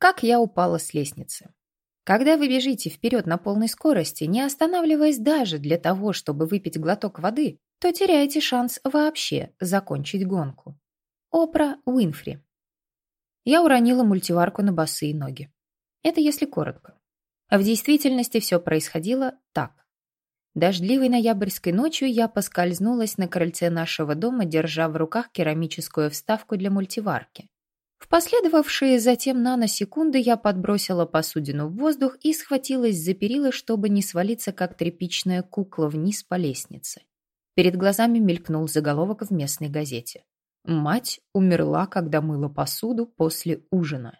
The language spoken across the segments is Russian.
Как я упала с лестницы. Когда вы бежите вперед на полной скорости, не останавливаясь даже для того, чтобы выпить глоток воды, то теряете шанс вообще закончить гонку. Опра Уинфри. Я уронила мультиварку на босые ноги. Это если коротко. А в действительности все происходило так. Дождливой ноябрьской ночью я поскользнулась на крыльце нашего дома, держа в руках керамическую вставку для мультиварки. В последовавшие затем наносекунды я подбросила посудину в воздух и схватилась за перила, чтобы не свалиться, как тряпичная кукла, вниз по лестнице. Перед глазами мелькнул заголовок в местной газете. «Мать умерла, когда мыла посуду после ужина».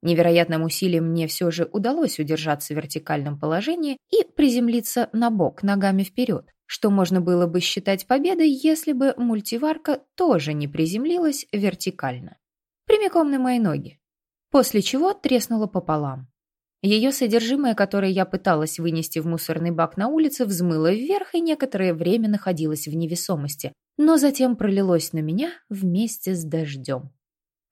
Невероятным усилием мне все же удалось удержаться в вертикальном положении и приземлиться на бок ногами вперед, что можно было бы считать победой, если бы мультиварка тоже не приземлилась вертикально. Прямиком на мои ноги. После чего треснула пополам. Ее содержимое, которое я пыталась вынести в мусорный бак на улице, взмыло вверх и некоторое время находилось в невесомости, но затем пролилось на меня вместе с дождем.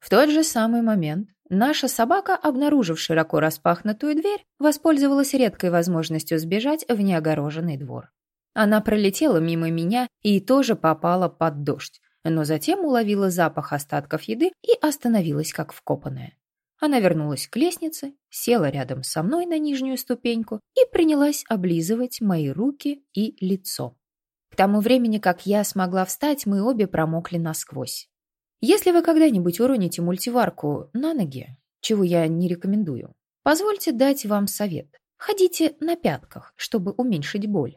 В тот же самый момент Наша собака, обнаружив широко распахнутую дверь, воспользовалась редкой возможностью сбежать в неогороженный двор. Она пролетела мимо меня и тоже попала под дождь, но затем уловила запах остатков еды и остановилась как вкопанная. Она вернулась к лестнице, села рядом со мной на нижнюю ступеньку и принялась облизывать мои руки и лицо. К тому времени, как я смогла встать, мы обе промокли насквозь. Если вы когда-нибудь уроните мультиварку на ноги, чего я не рекомендую, позвольте дать вам совет. Ходите на пятках, чтобы уменьшить боль.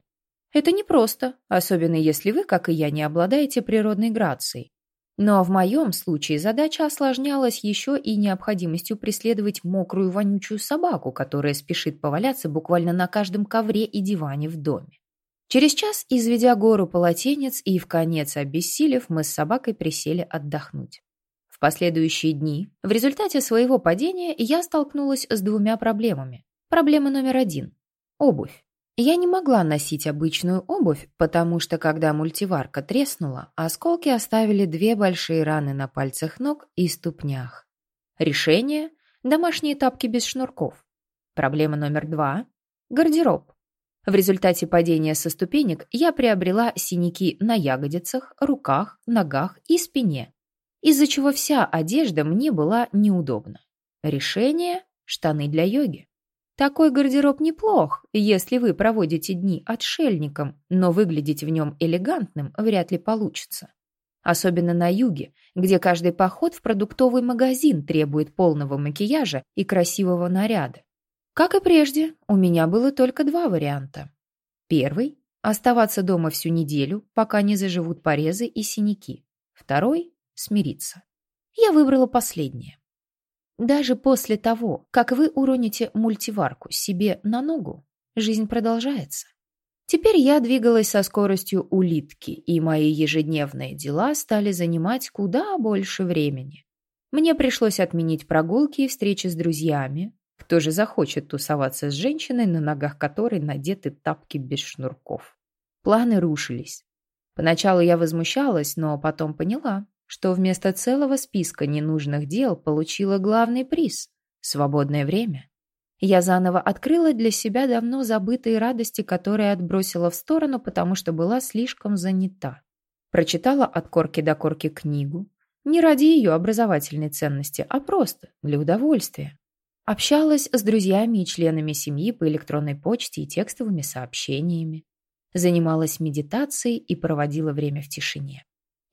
Это непросто, особенно если вы, как и я, не обладаете природной грацией. Но в моем случае задача осложнялась еще и необходимостью преследовать мокрую вонючую собаку, которая спешит поваляться буквально на каждом ковре и диване в доме. Через час, изведя гору полотенец и в конец обессилев, мы с собакой присели отдохнуть. В последующие дни, в результате своего падения, я столкнулась с двумя проблемами. Проблема номер один – обувь. Я не могла носить обычную обувь, потому что, когда мультиварка треснула, осколки оставили две большие раны на пальцах ног и ступнях. Решение – домашние тапки без шнурков. Проблема номер два – гардероб. В результате падения со ступенек я приобрела синяки на ягодицах, руках, ногах и спине, из-за чего вся одежда мне была неудобна. Решение – штаны для йоги. Такой гардероб неплох, если вы проводите дни отшельником, но выглядеть в нем элегантным вряд ли получится. Особенно на юге, где каждый поход в продуктовый магазин требует полного макияжа и красивого наряда. Как и прежде, у меня было только два варианта. Первый – оставаться дома всю неделю, пока не заживут порезы и синяки. Второй – смириться. Я выбрала последнее. Даже после того, как вы уроните мультиварку себе на ногу, жизнь продолжается. Теперь я двигалась со скоростью улитки, и мои ежедневные дела стали занимать куда больше времени. Мне пришлось отменить прогулки и встречи с друзьями, кто же захочет тусоваться с женщиной, на ногах которой надеты тапки без шнурков? Планы рушились. Поначалу я возмущалась, но потом поняла, что вместо целого списка ненужных дел получила главный приз – свободное время. Я заново открыла для себя давно забытые радости, которые отбросила в сторону, потому что была слишком занята. Прочитала от корки до корки книгу, не ради ее образовательной ценности, а просто для удовольствия. Общалась с друзьями и членами семьи по электронной почте и текстовыми сообщениями. Занималась медитацией и проводила время в тишине.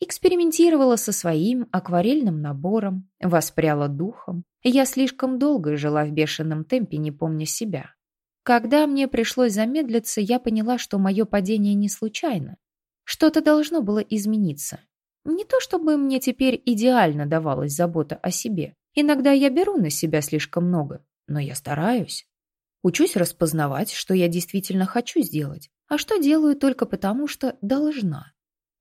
Экспериментировала со своим акварельным набором, воспряла духом. Я слишком долго жила в бешеном темпе, не помня себя. Когда мне пришлось замедлиться, я поняла, что мое падение не случайно. Что-то должно было измениться. Не то чтобы мне теперь идеально давалась забота о себе, Иногда я беру на себя слишком много, но я стараюсь. Учусь распознавать, что я действительно хочу сделать, а что делаю только потому, что должна.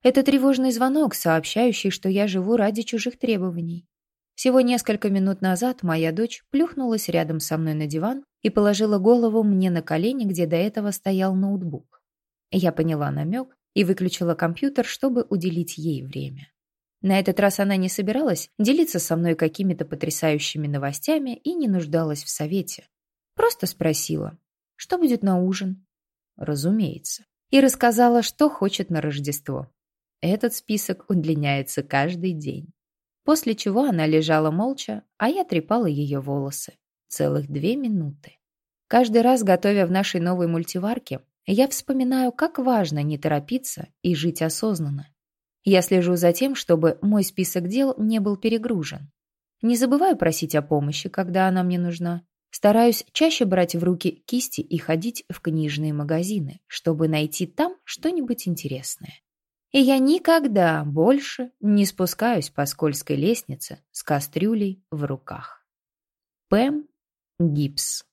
Это тревожный звонок, сообщающий, что я живу ради чужих требований. Всего несколько минут назад моя дочь плюхнулась рядом со мной на диван и положила голову мне на колени, где до этого стоял ноутбук. Я поняла намек и выключила компьютер, чтобы уделить ей время. На этот раз она не собиралась делиться со мной какими-то потрясающими новостями и не нуждалась в совете. Просто спросила, что будет на ужин? Разумеется. И рассказала, что хочет на Рождество. Этот список удлиняется каждый день. После чего она лежала молча, а я трепала ее волосы. Целых две минуты. Каждый раз, готовя в нашей новой мультиварке, я вспоминаю, как важно не торопиться и жить осознанно. Я слежу за тем, чтобы мой список дел не был перегружен. Не забываю просить о помощи, когда она мне нужна. Стараюсь чаще брать в руки кисти и ходить в книжные магазины, чтобы найти там что-нибудь интересное. И я никогда больше не спускаюсь по скользкой лестнице с кастрюлей в руках. Пэм Гибс